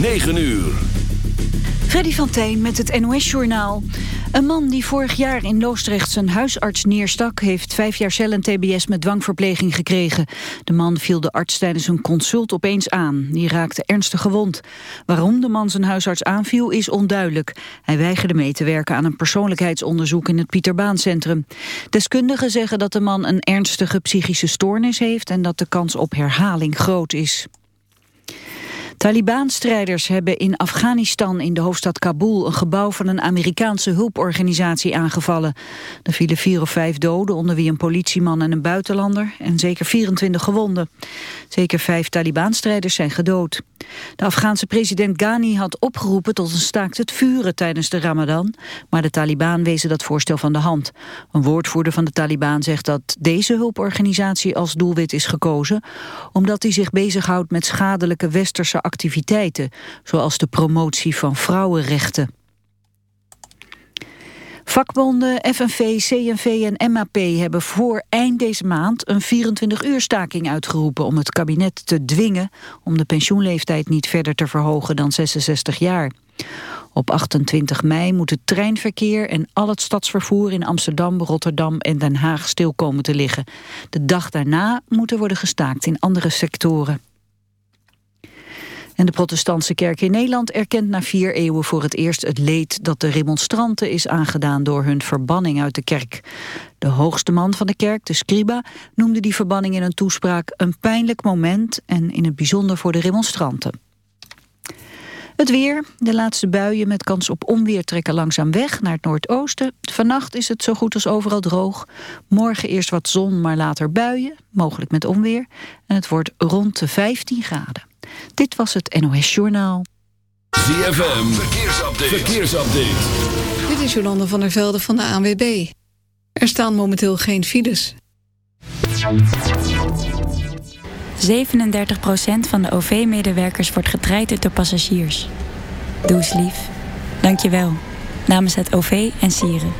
9 uur. Freddy van Teen met het NOS-journaal. Een man die vorig jaar in Loosdrecht zijn huisarts neerstak... heeft vijf jaar cel en tbs met dwangverpleging gekregen. De man viel de arts tijdens een consult opeens aan. Die raakte ernstig gewond. Waarom de man zijn huisarts aanviel is onduidelijk. Hij weigerde mee te werken aan een persoonlijkheidsonderzoek... in het Pieterbaancentrum. Deskundigen zeggen dat de man een ernstige psychische stoornis heeft... en dat de kans op herhaling groot is. Taliban-strijders hebben in Afghanistan in de hoofdstad Kabul... een gebouw van een Amerikaanse hulporganisatie aangevallen. Er vielen vier of vijf doden, onder wie een politieman en een buitenlander... en zeker 24 gewonden. Zeker vijf Taliban-strijders zijn gedood. De Afghaanse president Ghani had opgeroepen tot een staakt het vuren tijdens de ramadan... maar de Taliban wezen dat voorstel van de hand. Een woordvoerder van de Taliban zegt dat deze hulporganisatie als doelwit is gekozen... omdat hij zich bezighoudt met schadelijke westerse activiteiten... zoals de promotie van vrouwenrechten. Vakbonden FNV, CNV en MAP hebben voor eind deze maand een 24-uur staking uitgeroepen om het kabinet te dwingen om de pensioenleeftijd niet verder te verhogen dan 66 jaar. Op 28 mei moet het treinverkeer en al het stadsvervoer in Amsterdam, Rotterdam en Den Haag stil komen te liggen. De dag daarna moet er worden gestaakt in andere sectoren. En de protestantse kerk in Nederland erkent na vier eeuwen voor het eerst het leed dat de remonstranten is aangedaan door hun verbanning uit de kerk. De hoogste man van de kerk, de scriba, noemde die verbanning in een toespraak een pijnlijk moment en in het bijzonder voor de remonstranten. Het weer, de laatste buien met kans op onweer trekken langzaam weg naar het noordoosten. Vannacht is het zo goed als overal droog. Morgen eerst wat zon, maar later buien, mogelijk met onweer. En het wordt rond de 15 graden. Dit was het NOS Journaal. ZFM, verkeersupdate. verkeersupdate. Dit is Jolande van der Velde van de ANWB. Er staan momenteel geen files. 37% van de OV-medewerkers wordt getraind door passagiers. Doe eens lief. Dank je wel. Namens het OV en Sieren.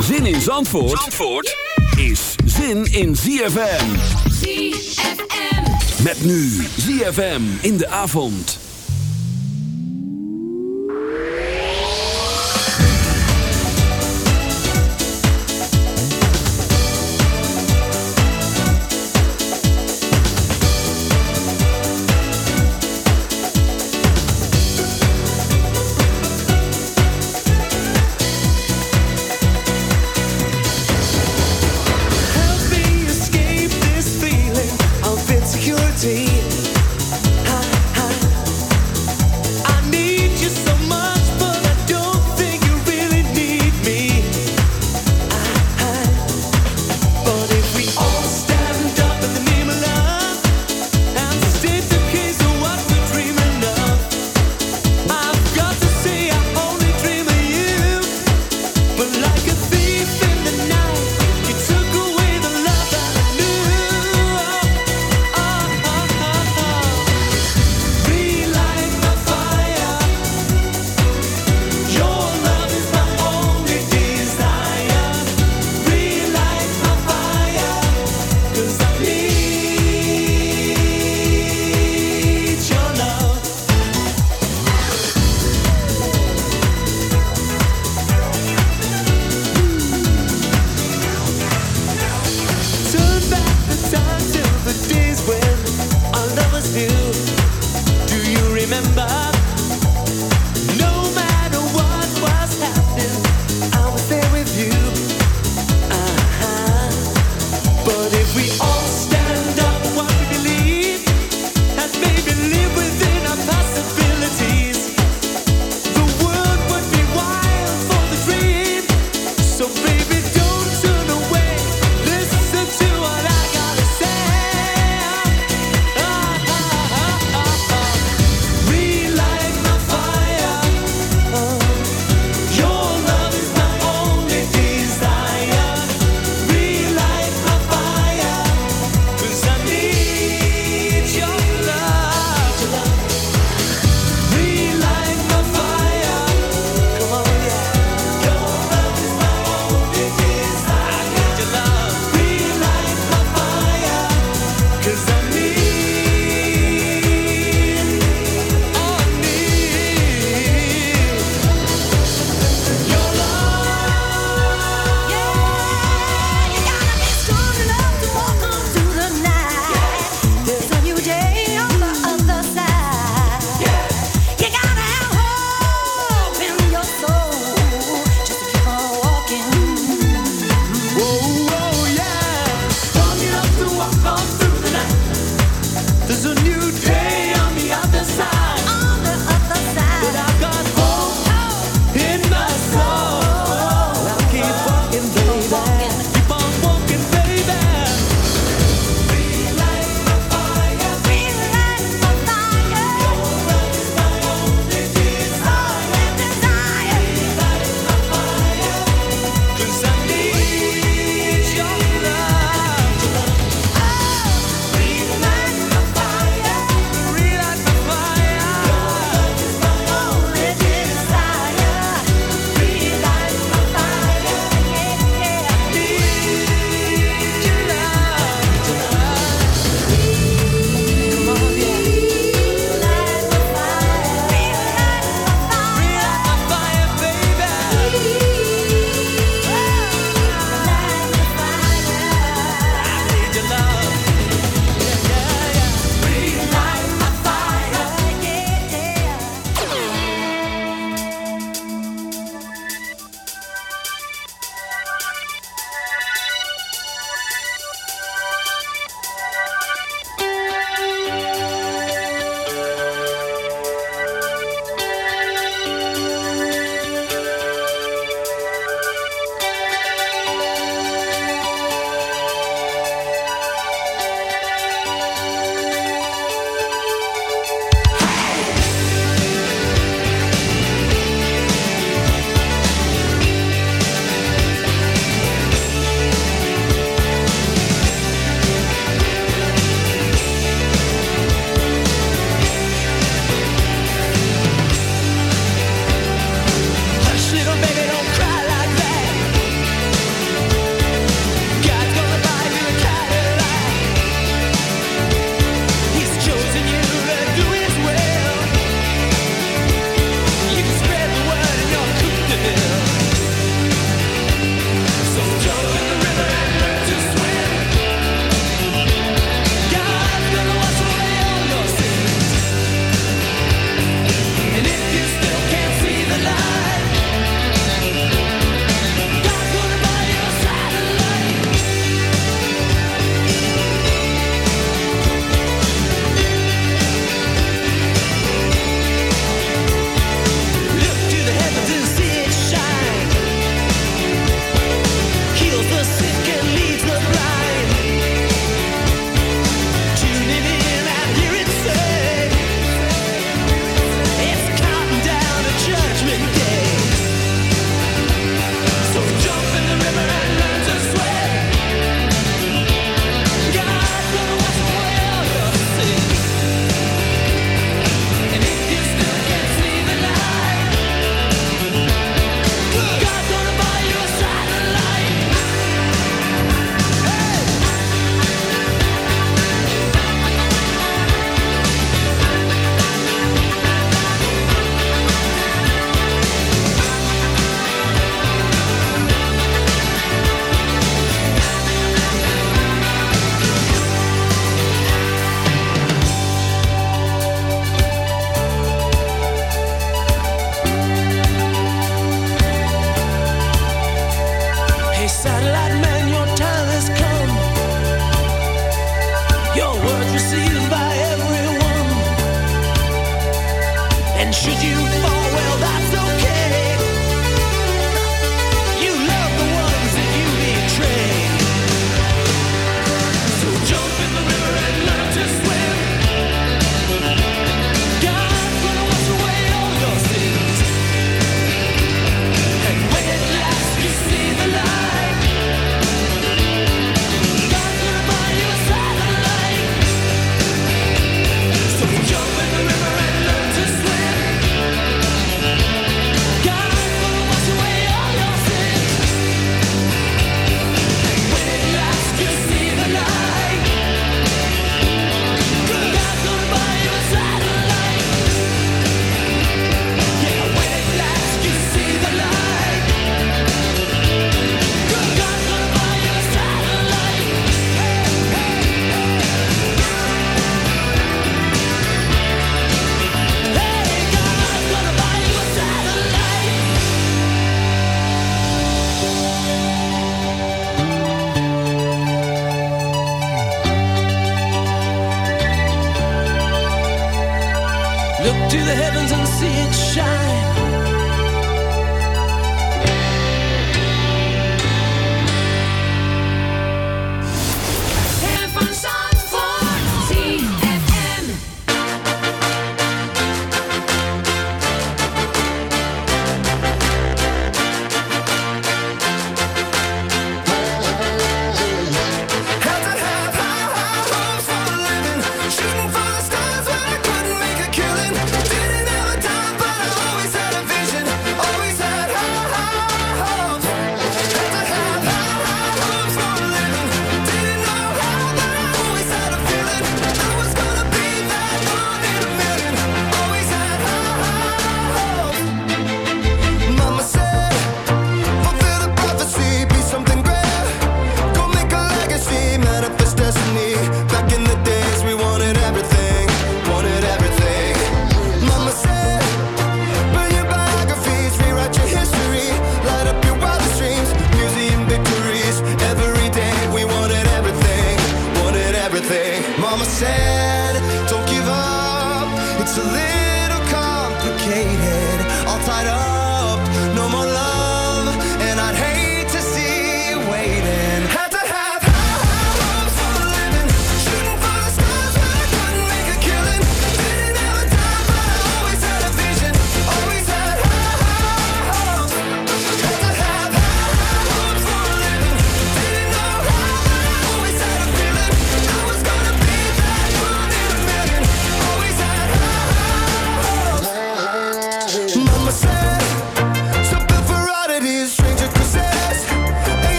Zin in Zandvoort, Zandvoort is zin in ZFM. ZFM. Met nu ZFM in de avond.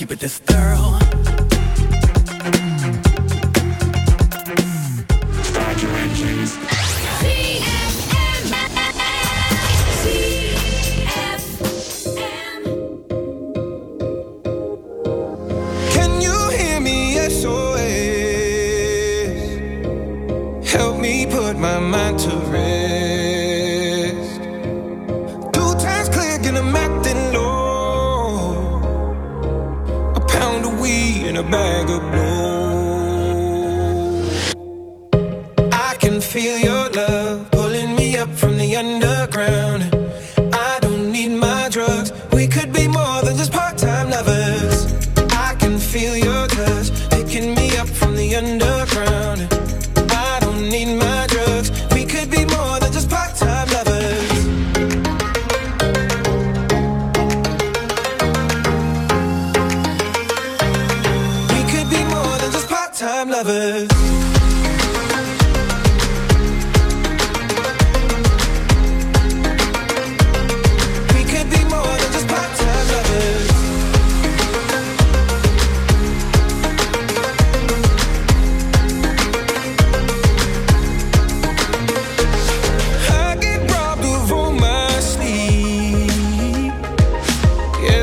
underground. it I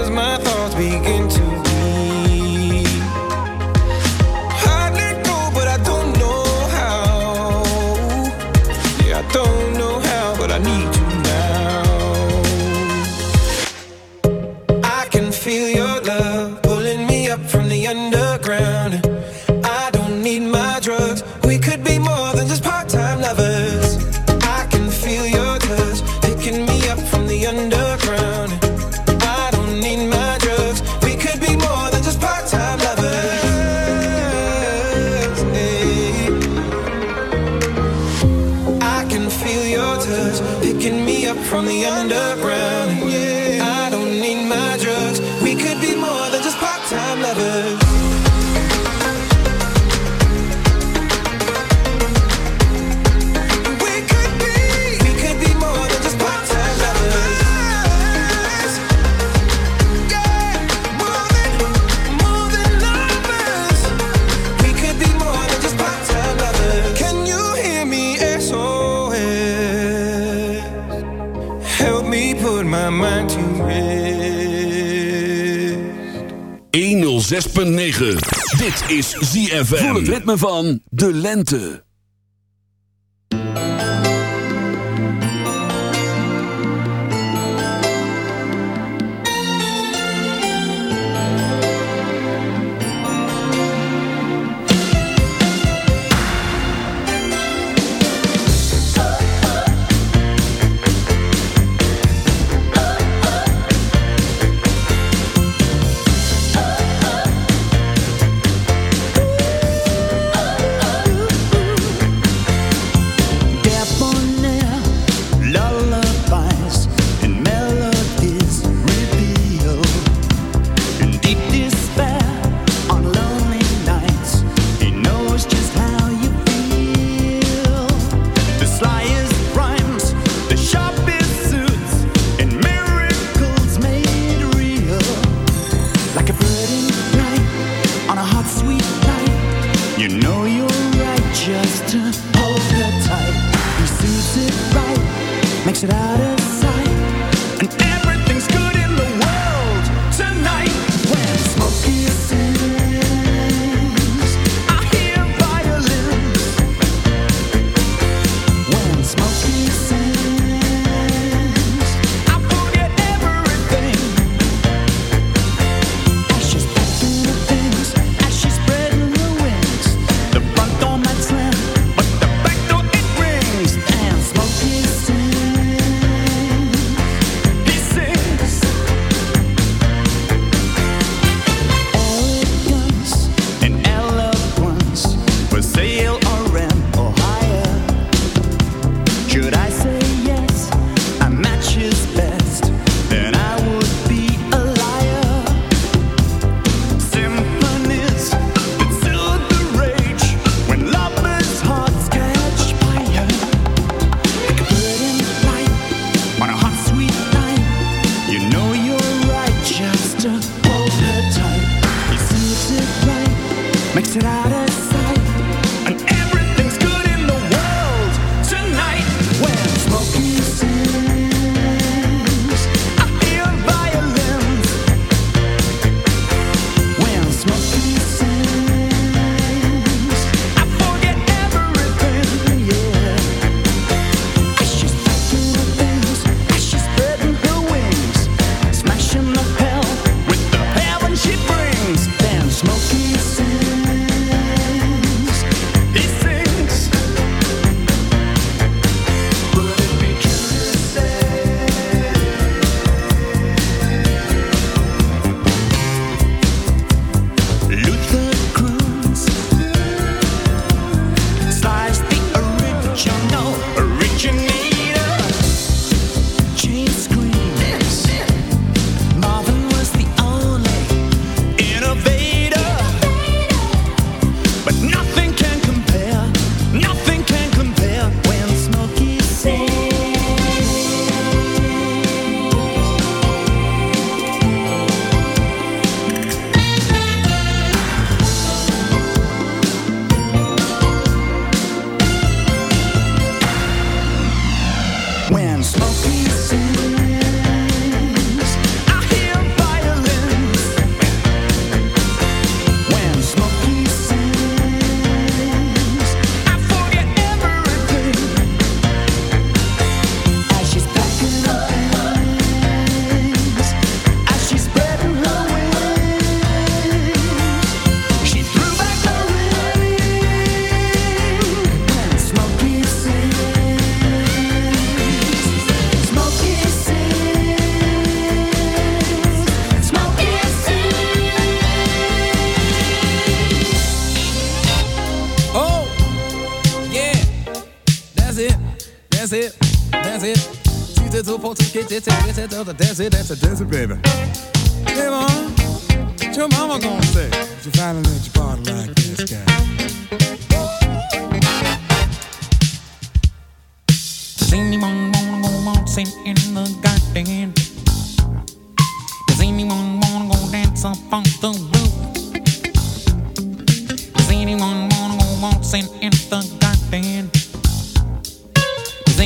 my thoughts begin could 106.9. Dit is ZFM. Voel het ritme van de lente. That's it, that's it, that's it, baby. Hey, mom, what your mama gonna say? If you finally let your body like this guy. Does anyone wanna go waltzing in the garden? Does anyone wanna go dance up on the roof? Does anyone wanna go waltzing in the garden?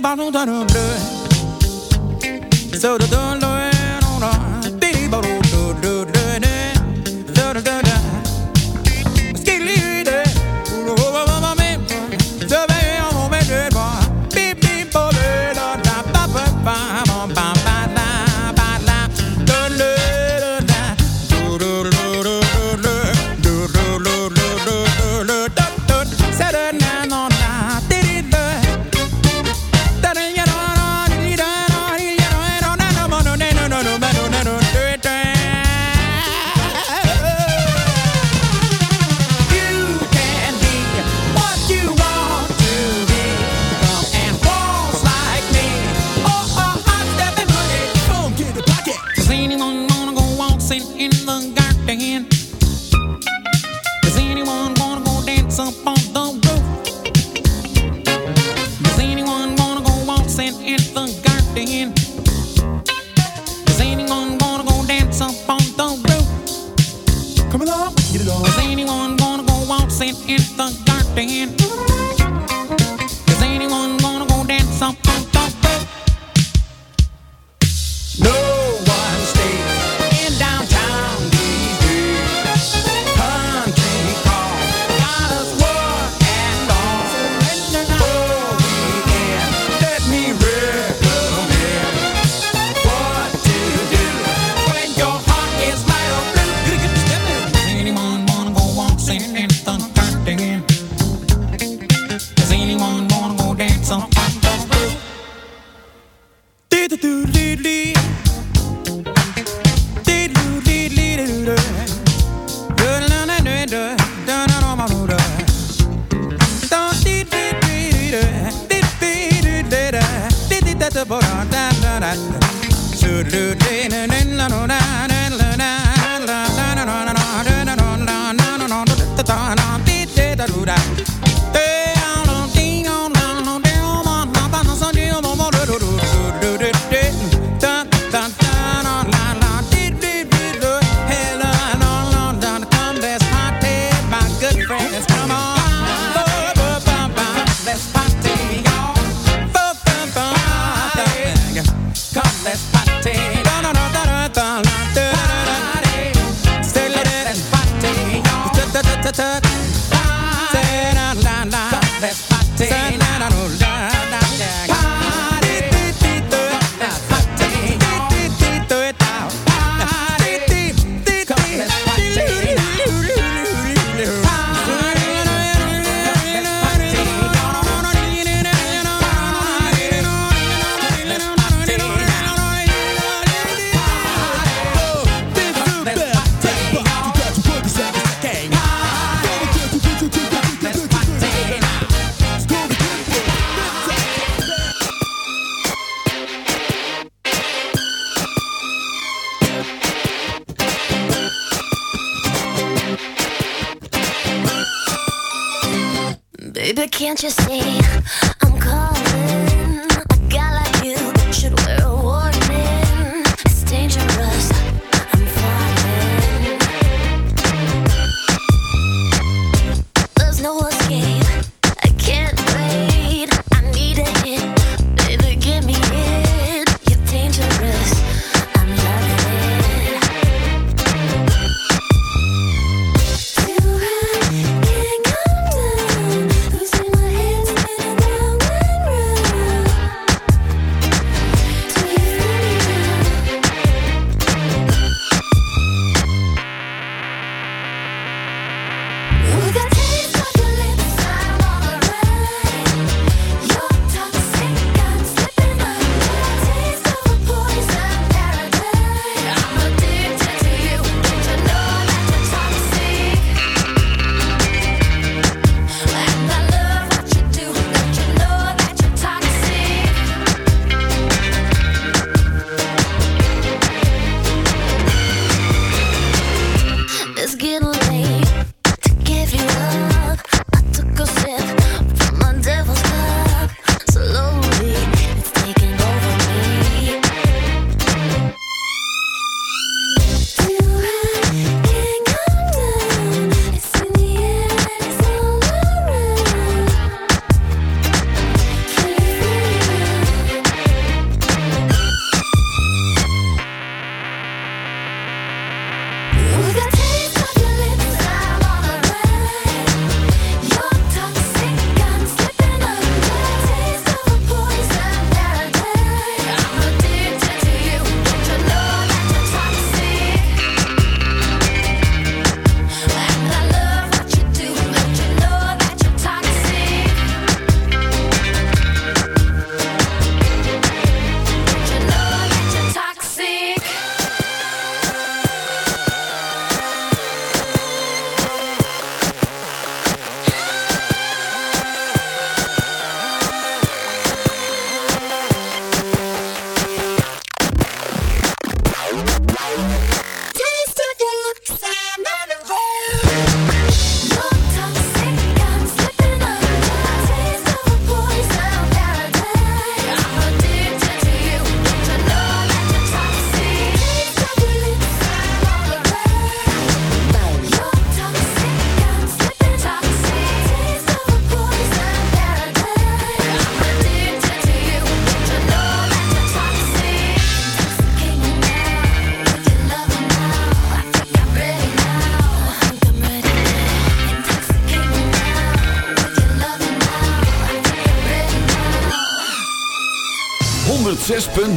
ballon d'un bleu. So the door,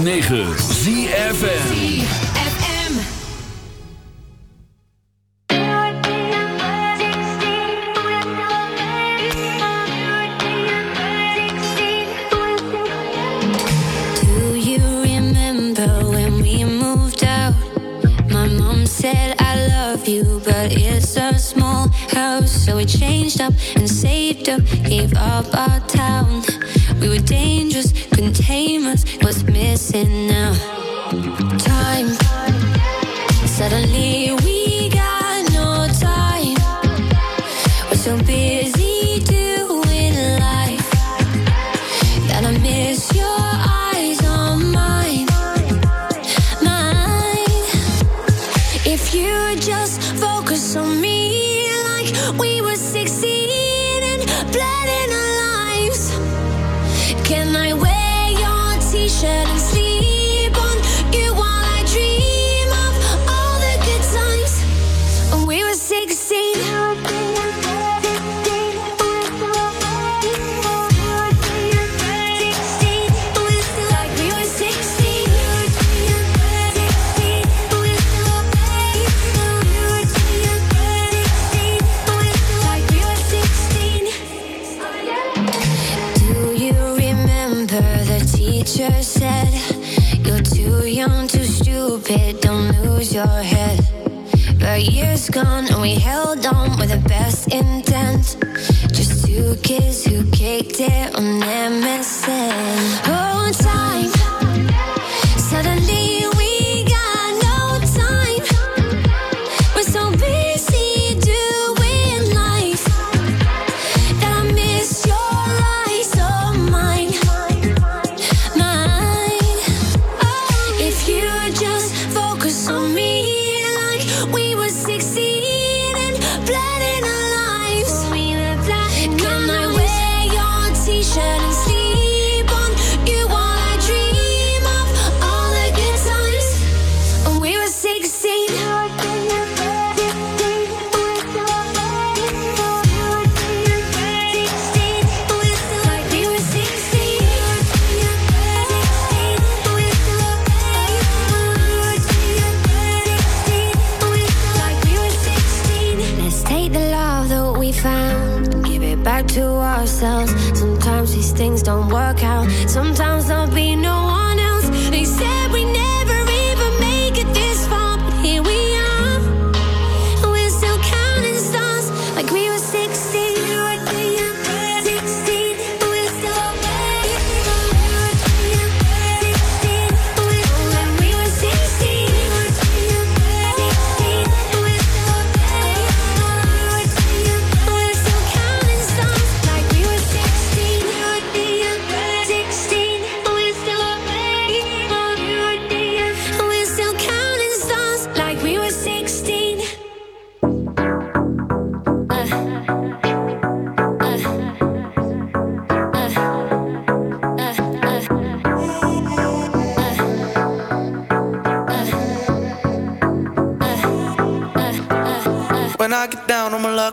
9. Can I wear your t shirt and sleep? gone, and we held on with the best intent. Just two kids who kicked it on MSN. Oh, time.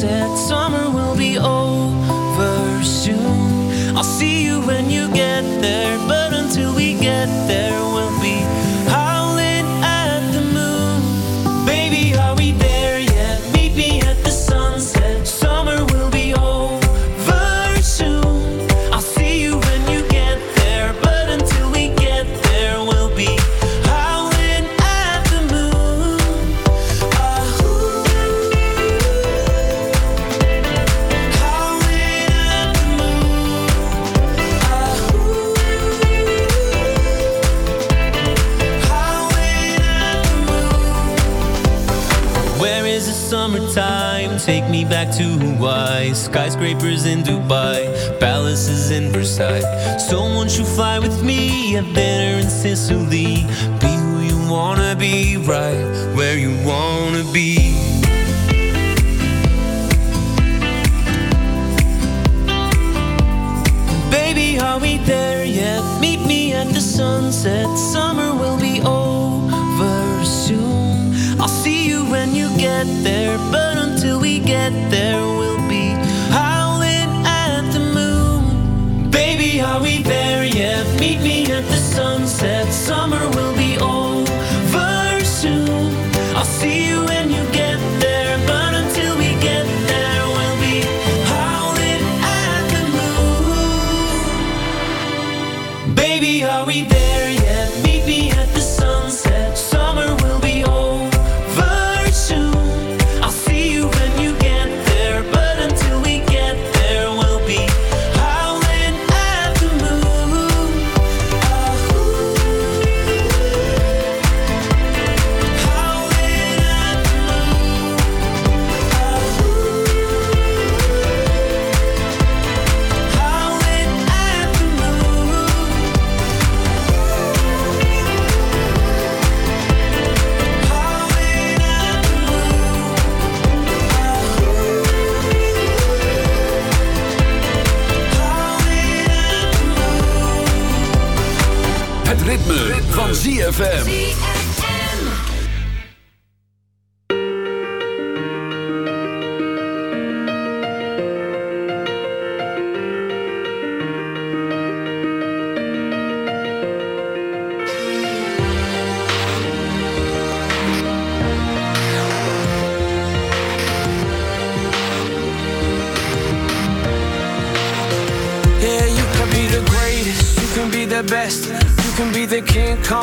Sunset.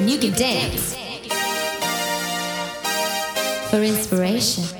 And you can dance for inspiration.